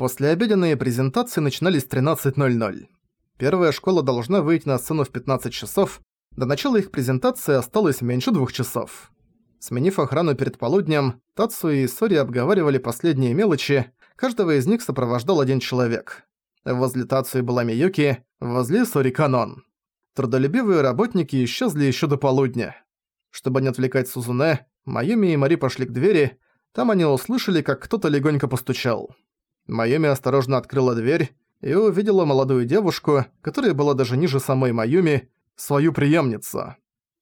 Послеобеденные презентации начинались в 13.00. Первая школа должна выйти на сцену в 15 часов, до начала их презентации осталось меньше двух часов. Сменив охрану перед полуднем, Тацу и Сори обговаривали последние мелочи, каждого из них сопровождал один человек. Возле Тацу была Миюки, возле Сори Канон. Трудолюбивые работники исчезли еще до полудня. Чтобы не отвлекать Сузуне, Майюми и Мари пошли к двери, там они услышали, как кто-то легонько постучал. Майюми осторожно открыла дверь и увидела молодую девушку, которая была даже ниже самой Майюми, свою преемницу.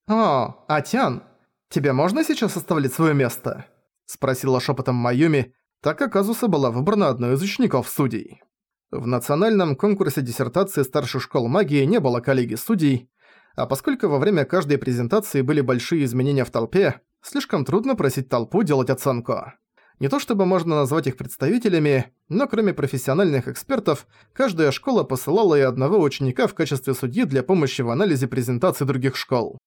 «О, Атян, тебе можно сейчас оставлять свое место?» спросила шепотом Майюми, так как Азуса была выбрана одной из учеников судей. В национальном конкурсе диссертации старших школ магии не было коллеги судей, а поскольку во время каждой презентации были большие изменения в толпе, слишком трудно просить толпу делать оценку. Не то чтобы можно назвать их представителями, но кроме профессиональных экспертов, каждая школа посылала и одного ученика в качестве судьи для помощи в анализе презентаций других школ.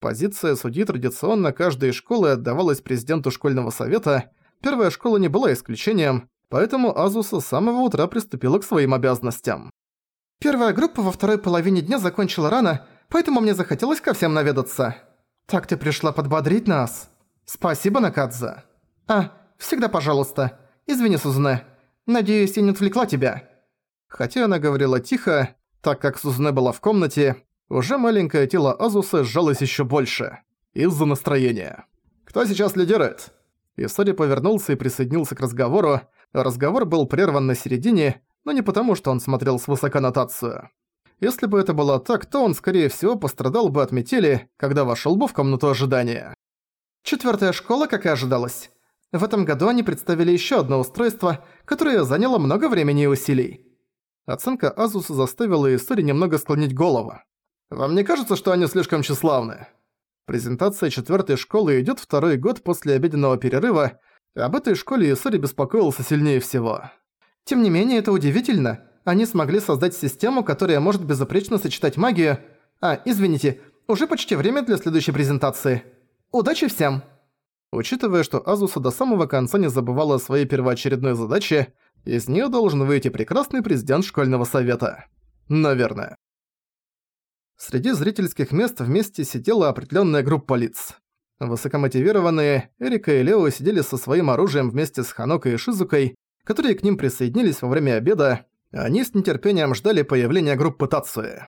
Позиция судьи традиционно каждой школы отдавалась президенту школьного совета, первая школа не была исключением, поэтому Азуса с самого утра приступила к своим обязанностям. «Первая группа во второй половине дня закончила рано, поэтому мне захотелось ко всем наведаться. Так ты пришла подбодрить нас? Спасибо, Накадзе. А, Всегда пожалуйста. Извини, Сузуне. Надеюсь, я не отвлекла тебя». Хотя она говорила тихо, так как Сузуне была в комнате, уже маленькое тело Азуса сжалось еще больше. Из-за настроения. «Кто сейчас лидирует?» Исори повернулся и присоединился к разговору. Разговор был прерван на середине, но не потому, что он смотрел свысока нотацию. Если бы это было так, то он, скорее всего, пострадал бы от метели, когда вошел бы в комнату ожидания. Четвертая школа, как и ожидалось. В этом году они представили еще одно устройство, которое заняло много времени и усилий. Оценка Азуса заставила Исори немного склонить голову. «Вам не кажется, что они слишком тщеславны?» Презентация четвертой школы идет второй год после обеденного перерыва, об этой школе Исори беспокоился сильнее всего. Тем не менее, это удивительно. Они смогли создать систему, которая может безупречно сочетать магию. А, извините, уже почти время для следующей презентации. Удачи всем! Учитывая, что Азуса до самого конца не забывала о своей первоочередной задаче, из нее должен выйти прекрасный президент школьного совета. Наверное. Среди зрительских мест вместе сидела определенная группа лиц. Высокомотивированные Эрика и Лео сидели со своим оружием вместе с Ханокой и Шизукой, которые к ним присоединились во время обеда, они с нетерпением ждали появления группы Тацуи.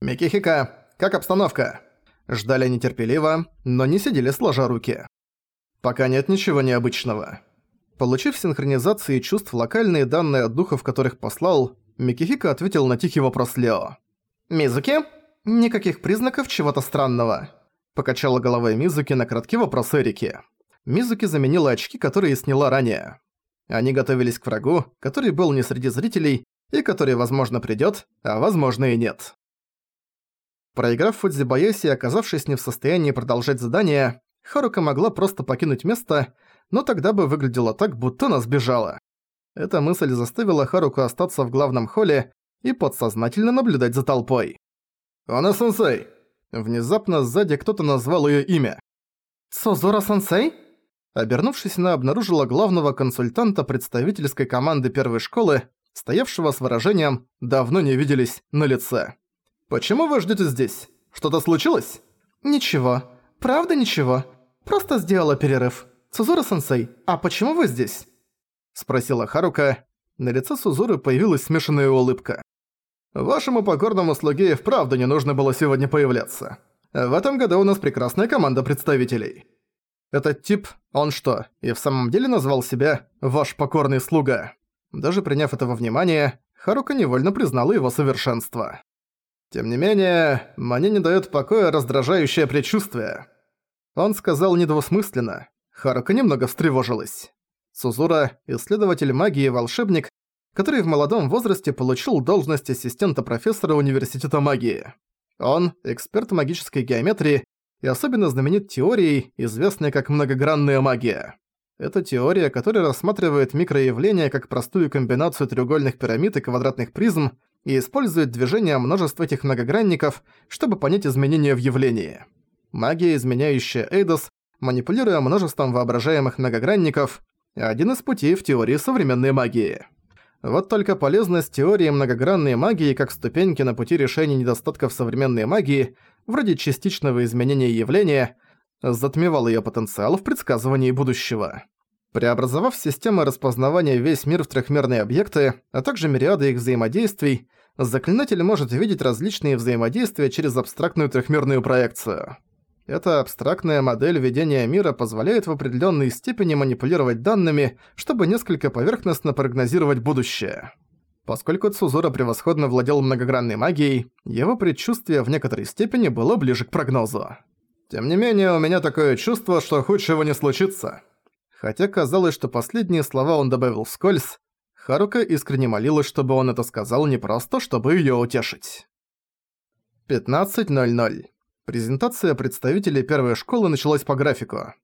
«Микихика, как обстановка?» Ждали нетерпеливо, но не сидели сложа руки. Пока нет ничего необычного. Получив синхронизации чувств локальные данные от духов, которых послал, Микихика ответил на тихий вопрос Лео. «Мизуки? Никаких признаков чего-то странного». Покачала головой Мизуки на краткий вопрос Эрики. Мизуки заменила очки, которые сняла ранее. Они готовились к врагу, который был не среди зрителей, и который, возможно, придёт, а возможно и нет. Проиграв Фудзибаяси и оказавшись не в состоянии продолжать задание, Харука могла просто покинуть место, но тогда бы выглядело так, будто она сбежала. Эта мысль заставила Харуку остаться в главном холле и подсознательно наблюдать за толпой. «Она-сенсей!» Внезапно сзади кто-то назвал её имя. «Созора-сенсей?» Обернувшись, она обнаружила главного консультанта представительской команды первой школы, стоявшего с выражением «давно не виделись» на лице. «Почему вы ждёте здесь? Что-то случилось?» «Ничего. Правда ничего. Просто сделала перерыв. Сузура-сенсей, а почему вы здесь?» Спросила Харука. На лице Сузуры появилась смешанная улыбка. «Вашему покорному слуге и вправду не нужно было сегодня появляться. В этом году у нас прекрасная команда представителей». Этот тип, он что, и в самом деле назвал себя «ваш покорный слуга»? Даже приняв это во внимание, Харука невольно признала его совершенство. Тем не менее, мне не даёт покоя раздражающее предчувствие. Он сказал недвусмысленно. Харука немного встревожилась. Сузура – исследователь магии и волшебник, который в молодом возрасте получил должность ассистента профессора университета магии. Он – эксперт магической геометрии и особенно знаменит теорией, известной как многогранная магия. Это теория, которая рассматривает микроявления как простую комбинацию треугольных пирамид и квадратных призм и использует движение множества этих многогранников, чтобы понять изменения в явлении. Магия, изменяющая Эйдос, манипулируя множеством воображаемых многогранников, один из путей в теории современной магии. Вот только полезность теории многогранной магии как ступеньки на пути решения недостатков современной магии, вроде частичного изменения явления, затмевал её потенциал в предсказывании будущего. Преобразовав системы распознавания весь мир в трехмерные объекты, а также мириады их взаимодействий, заклинатель может видеть различные взаимодействия через абстрактную трехмерную проекцию. Эта абстрактная модель ведения мира позволяет в определенной степени манипулировать данными, чтобы несколько поверхностно прогнозировать будущее. Поскольку Цузура превосходно владел многогранной магией, его предчувствие в некоторой степени было ближе к прогнозу. Тем не менее, у меня такое чувство, что худшего не случится. Хотя казалось, что последние слова он добавил вскользь, Харука искренне молилась, чтобы он это сказал не просто, чтобы её утешить. 15.00. Презентация представителей первой школы началась по графику.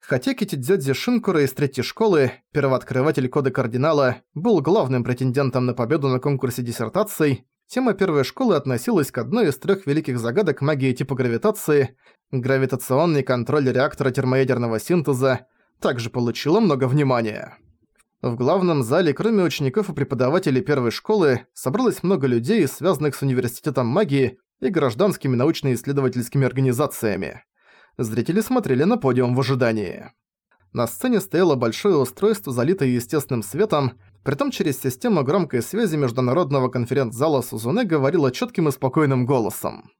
Хотя Китидзёдзи Шинкура из третьей школы, первооткрыватель кода кардинала, был главным претендентом на победу на конкурсе диссертаций, тема первой школы относилась к одной из трех великих загадок магии типа гравитации, гравитационный контроль реактора термоядерного синтеза, также получила много внимания. В главном зале, кроме учеников и преподавателей первой школы, собралось много людей, связанных с университетом магии и гражданскими научно-исследовательскими организациями. Зрители смотрели на подиум в ожидании. На сцене стояло большое устройство, залитое естественным светом, притом через систему громкой связи международного конференц-зала Сузуне говорила чётким и спокойным голосом.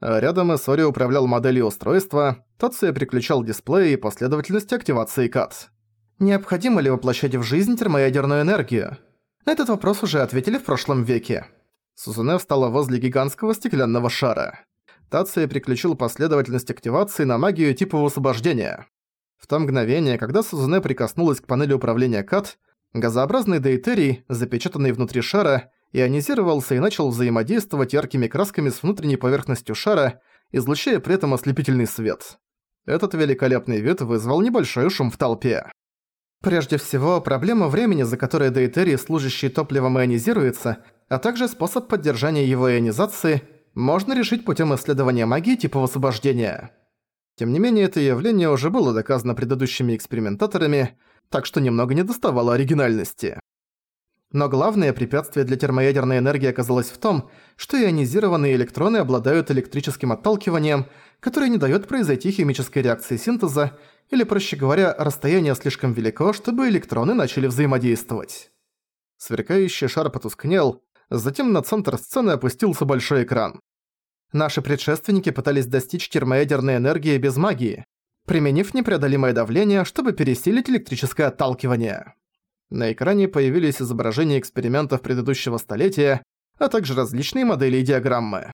рядом Исори управлял моделью устройства, Тация переключал дисплей и последовательность активации КАТ. Необходимо ли воплощать в жизнь термоядерную энергию? На этот вопрос уже ответили в прошлом веке. Сузуне встала возле гигантского стеклянного шара. Тация переключил последовательность активации на магию типа высвобождения. В то мгновение, когда Сузуне прикоснулась к панели управления КАТ, газообразный дейтерий, запечатанный внутри шара, ионизировался и начал взаимодействовать яркими красками с внутренней поверхностью шара, излучая при этом ослепительный свет. Этот великолепный вид вызвал небольшой шум в толпе. Прежде всего, проблема времени, за которое дейтерий, служащий топливом, ионизируется, а также способ поддержания его ионизации, можно решить путем исследования магии типа освобождения. Тем не менее, это явление уже было доказано предыдущими экспериментаторами, так что немного не доставало оригинальности. Но главное препятствие для термоядерной энергии оказалось в том, что ионизированные электроны обладают электрическим отталкиванием, которое не даёт произойти химической реакции синтеза, или, проще говоря, расстояние слишком велико, чтобы электроны начали взаимодействовать. Сверкающий шар потускнел, затем на центр сцены опустился большой экран. Наши предшественники пытались достичь термоядерной энергии без магии, применив непреодолимое давление, чтобы пересилить электрическое отталкивание. На экране появились изображения экспериментов предыдущего столетия, а также различные модели и диаграммы.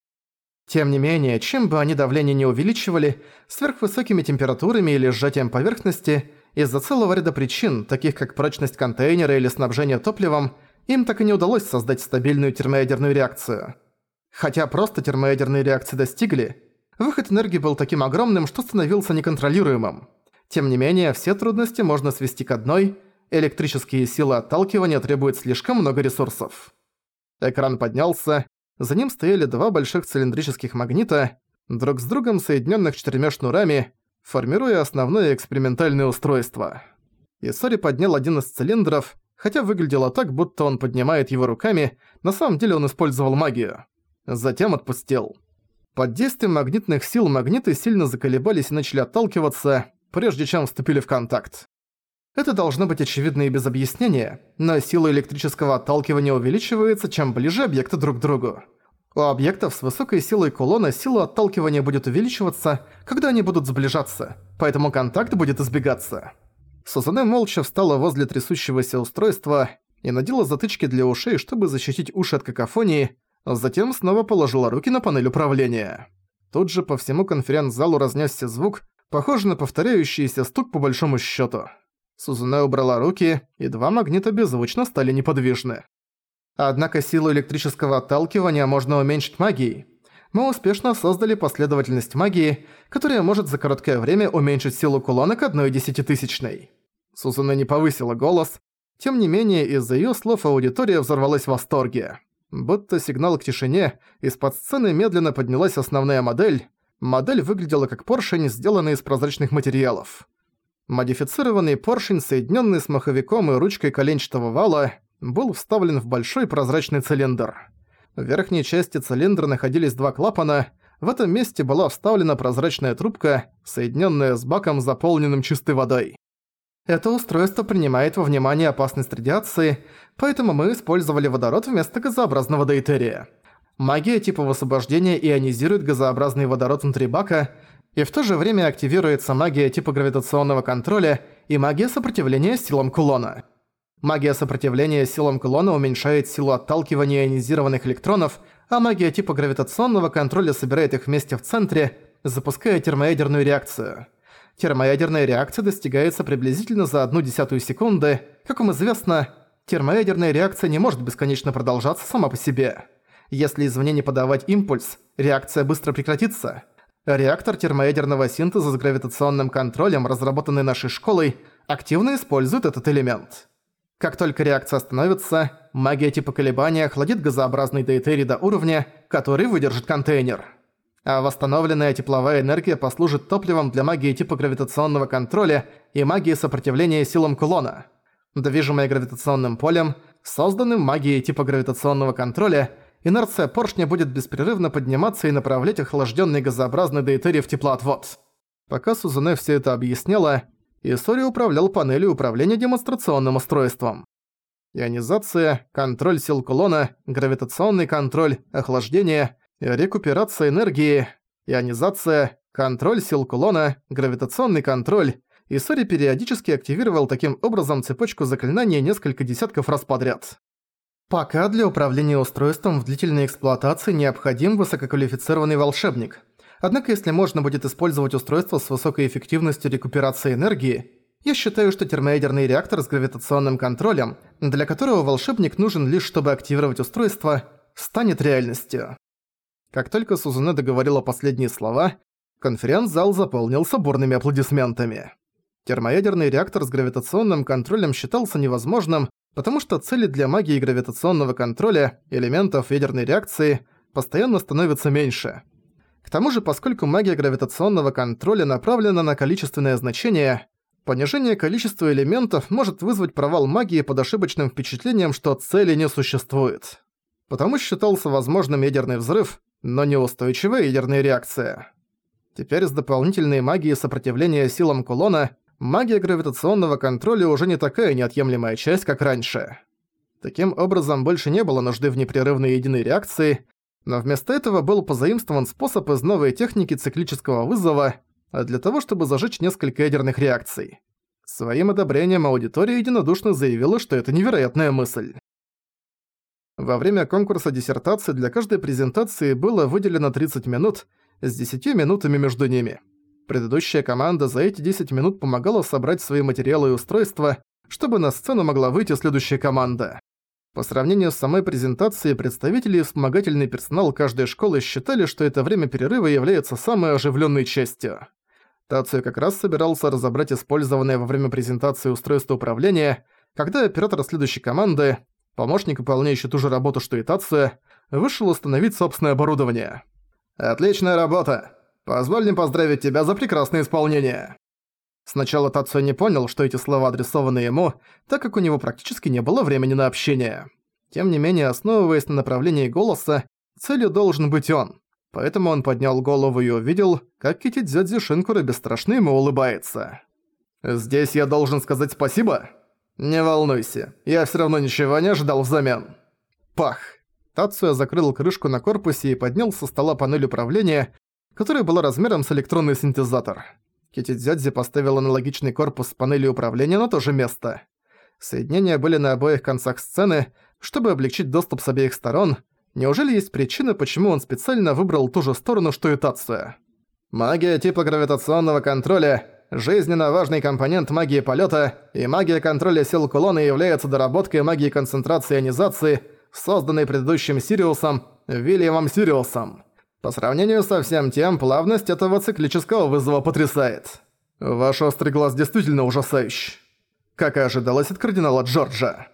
Тем не менее, чем бы они давление не увеличивали, сверхвысокими температурами или сжатием поверхности, из-за целого ряда причин, таких как прочность контейнера или снабжение топливом, им так и не удалось создать стабильную термоядерную реакцию. Хотя просто термоядерные реакции достигли, выход энергии был таким огромным, что становился неконтролируемым. Тем не менее, все трудности можно свести к одной – электрические силы отталкивания требуют слишком много ресурсов. Экран поднялся, за ним стояли два больших цилиндрических магнита, друг с другом соединенных четырьмя шнурами, формируя основное экспериментальное устройство. Исори поднял один из цилиндров, хотя выглядело так, будто он поднимает его руками, на самом деле он использовал магию. Затем отпустил. Под действием магнитных сил магниты сильно заколебались и начали отталкиваться, прежде чем вступили в контакт. Это должно быть очевидно и без объяснения, но сила электрического отталкивания увеличивается, чем ближе объекты друг к другу. У объектов с высокой силой кулона сила отталкивания будет увеличиваться, когда они будут сближаться, поэтому контакт будет избегаться. Сузане молча встала возле трясущегося устройства и надела затычки для ушей, чтобы защитить уши от какофонии, затем снова положила руки на панель управления. Тут же по всему конференц-залу разнесся звук, похожий на повторяющийся стук по большому счету. Сузуне убрала руки, и два магнита беззвучно стали неподвижны. Однако силу электрического отталкивания можно уменьшить магией. Мы успешно создали последовательность магии, которая может за короткое время уменьшить силу кулона к одной десятитысячной. Сузуне не повысила голос, тем не менее из-за её слов аудитория взорвалась в восторге. Будто сигнал к тишине, из-под сцены медленно поднялась основная модель. Модель выглядела как поршень, сделанный из прозрачных материалов. Модифицированный поршень, соединенный с маховиком и ручкой коленчатого вала, был вставлен в большой прозрачный цилиндр. В верхней части цилиндра находились два клапана, в этом месте была вставлена прозрачная трубка, соединенная с баком, заполненным чистой водой. Это устройство принимает во внимание опасность радиации, поэтому мы использовали водород вместо газообразного дейтерия. Магия типа высвобождения ионизирует газообразный водород внутри бака, и в то же время активируется магия типа гравитационного контроля и магия сопротивления силам кулона. Магия сопротивления силам кулона уменьшает силу отталкивания ионизированных электронов, а магия типа гравитационного контроля собирает их вместе в центре, запуская термоядерную реакцию. Термоядерная реакция достигается приблизительно за одну десятую секунды. Как вам известно, термоядерная реакция не может бесконечно продолжаться сама по себе. Если извне не подавать импульс, реакция быстро прекратится. Реактор термоядерного синтеза с гравитационным контролем, разработанный нашей школой, активно использует этот элемент. Как только реакция остановится, магия типа колебания охладит газообразный дейтерий до уровня, который выдержит контейнер. А восстановленная тепловая энергия послужит топливом для магии типа гравитационного контроля и магии сопротивления силам кулона. Движимая гравитационным полем, созданным магией типа гравитационного контроля, инерция поршня будет беспрерывно подниматься и направлять охлажденный газообразный дейтерий в теплоотвод. Пока Сузуне все это объясняла, Исори управлял панелью управления демонстрационным устройством. Ионизация, контроль сил кулона, гравитационный контроль, охлаждение, рекуперация энергии, ионизация, контроль сил кулона, гравитационный контроль. Исори периодически активировал таким образом цепочку заклинаний несколько десятков раз подряд. Пока для управления устройством в длительной эксплуатации необходим высококвалифицированный волшебник – Однако если можно будет использовать устройство с высокой эффективностью рекуперации энергии, я считаю, что термоядерный реактор с гравитационным контролем, для которого волшебник нужен лишь чтобы активировать устройство, станет реальностью. Как только Сузуне договорила последние слова, конференц-зал заполнился бурными аплодисментами. Термоядерный реактор с гравитационным контролем считался невозможным, потому что цели для магии гравитационного контроля, элементов ядерной реакции, постоянно становятся меньше – к тому же, поскольку магия гравитационного контроля направлена на количественное значение, понижение количества элементов может вызвать провал магии под ошибочным впечатлением, что цели не существует. Потому считался возможным ядерный взрыв, но неустойчивая ядерная реакция. Теперь с дополнительной магией сопротивления силам кулона магия гравитационного контроля уже не такая неотъемлемая часть, как раньше. Таким образом, больше не было нужды в непрерывной единой реакции, но вместо этого был позаимствован способ из новой техники циклического вызова для того, чтобы зажечь несколько ядерных реакций. Своим одобрением аудитория единодушно заявила, что это невероятная мысль. Во время конкурса диссертации для каждой презентации было выделено 30 минут с 10 минутами между ними. Предыдущая команда за эти 10 минут помогала собрать свои материалы и устройства, чтобы на сцену могла выйти следующая команда. По сравнению с самой презентацией, представители и вспомогательный персонал каждой школы считали, что это время перерыва является самой оживленной частью. Тацию как раз собирался разобрать использованное во время презентации устройство управления, когда оператор следующей команды, помощник, выполняющий ту же работу, что и Тация, вышел установить собственное оборудование. «Отличная работа! Позволь мне поздравить тебя за прекрасное исполнение!» Сначала Тацуя не понял, что эти слова адресованы ему, так как у него практически не было времени на общение. Тем не менее, основываясь на направлении голоса, целью должен быть он. Поэтому он поднял голову и увидел, как Китидзёдзи Шинкура бесстрашно ему улыбается. «Здесь я должен сказать спасибо?» «Не волнуйся, я всё равно ничего не ожидал взамен». Пах! Тацуя закрыл крышку на корпусе и поднял со стола панель управления, которая была размером с электронный синтезатор. Китидзёдзи поставил аналогичный корпус с панелью управления на то же место. Соединения были на обоих концах сцены, чтобы облегчить доступ с обеих сторон. Неужели есть причина, почему он специально выбрал ту же сторону, что и Тация? Магия типа гравитационного контроля – жизненно важный компонент магии полета, и магия контроля сил кулона является доработкой магии концентрации ионизации, созданной предыдущим Сириусом, Вильямом Сириусом. По сравнению со всем тем, плавность этого циклического вызова потрясает. Ваш острый глаз действительно ужасающий. Как и ожидалось от кардинала Джорджа.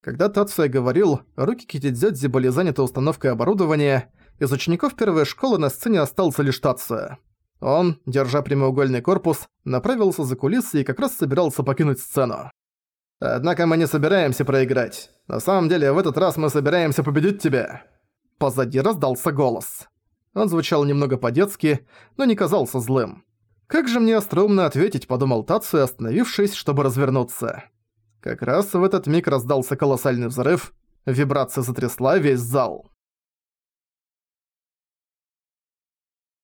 Когда Тацуя говорил, руки Китидзёдзи были заняты установкой оборудования, из учеников первой школы на сцене остался лишь Тацуя. Он, держа прямоугольный корпус, направился за кулисы и как раз собирался покинуть сцену. Однако мы не собираемся проиграть. На самом деле, в этот раз мы собираемся победить тебя». Позади раздался голос. Он звучал немного по-детски, но не казался злым. «Как же мне остроумно ответить», — подумал Тацу, остановившись, чтобы развернуться. Как раз в этот миг раздался колоссальный взрыв, вибрация затрясла весь зал.